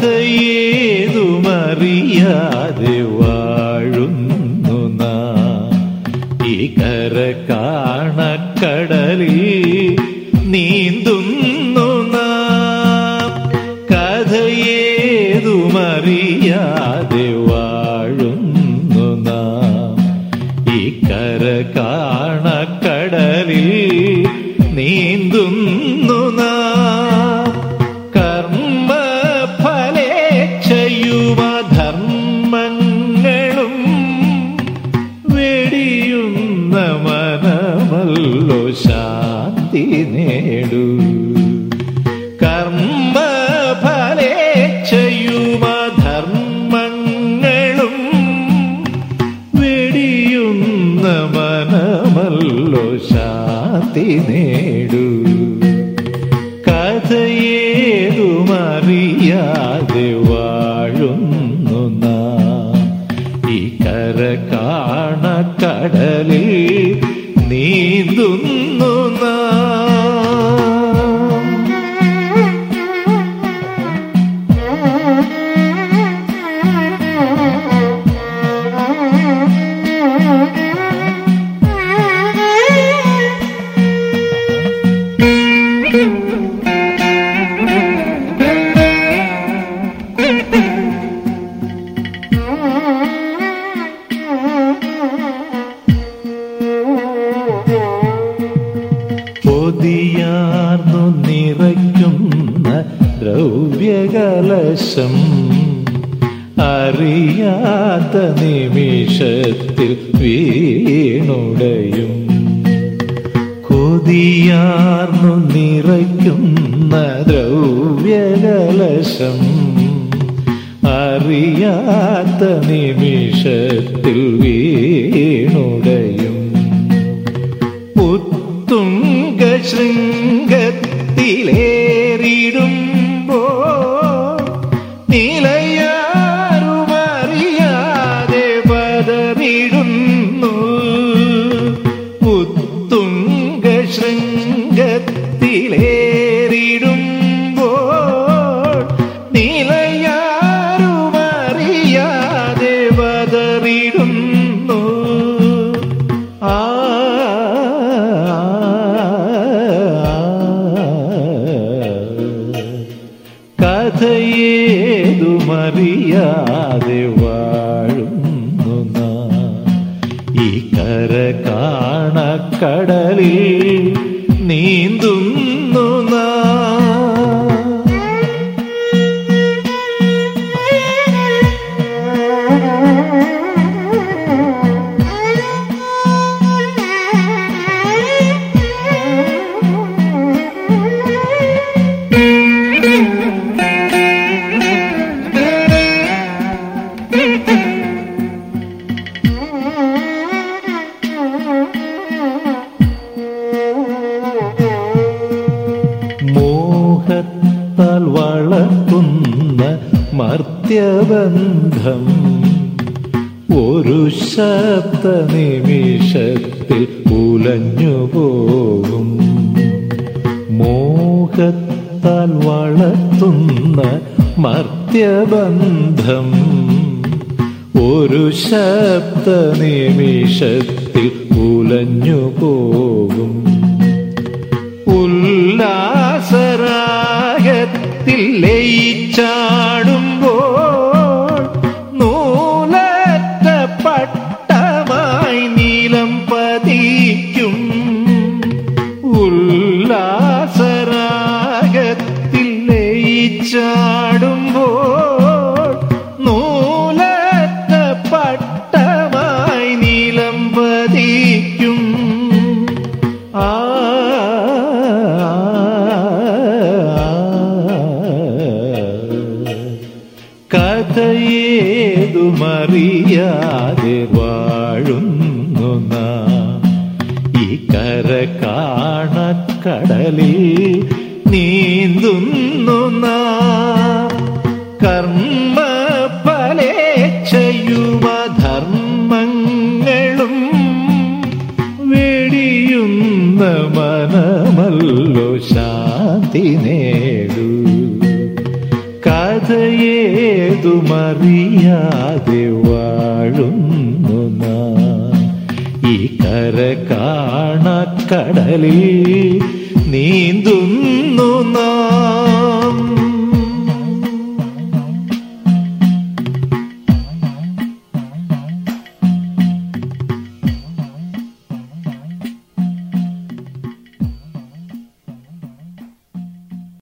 കഥയേതുമറിയാതെ വാഴുന്നു നാം. ഈ കര കാണക്കടലിൽ നീന്തുന്നു മനമല്ലോ ശാന്തി നേടൂ കഥയേതുമറിയാതെ വാഴുന്നു ദ്രവ്യകലശം. അറിയാത്ത നിമിഷത്തിൽ വീണുടയും. കൊതിയാർന്നു ദ്രവ്യകലശം അറിയാത്ത നിമിഷത്തിൽ വീണുടയും. ഉത്തുംഗ ശൃംഗത്തിലേറിടുമ്പോ കഥയേതുമറിയാതെ വാഴുന്നു ഈ കര കാണക്കടലിൽ നീന്തുന്നു വളർത്തുന്ന മർത്യബന്ധം ഒരു ശബ്ദ നിമിഷത്തിൽ ഉലഞ്ഞു പോകും. മോഹത്താൽ വളർത്തുന്ന മർത്യബന്ധം ഒരു ശബ്ദ നിമിഷത്തിൽ ഉലഞ്ഞു പോകും. ലയിച്ചാടുമ്പോൾ നൂലറ്റ പട്ടമായി നീലം പതിക്കും. ഉല്ലാസരാഗത്തിൽ ലയിച്ചാടുമ്പോൾ നൂലറ്റ പട്ടമായി നീലം പതിക്കും. കഥയേതുമറിയാതെ വാഴുന്നു നാം. ഈ കര കാണക്കടലിൽ നീന്തുന്നു നാം. ധർമ്മങ്ങളും വെടിയുന്ന മനമല്ലോ ശാന്തി നേടൂ മറിയാതെ വാഴുന്നു ഈ കര കാണക്കടലിൽ കടലിൽ നീന്തുന്നു നാം.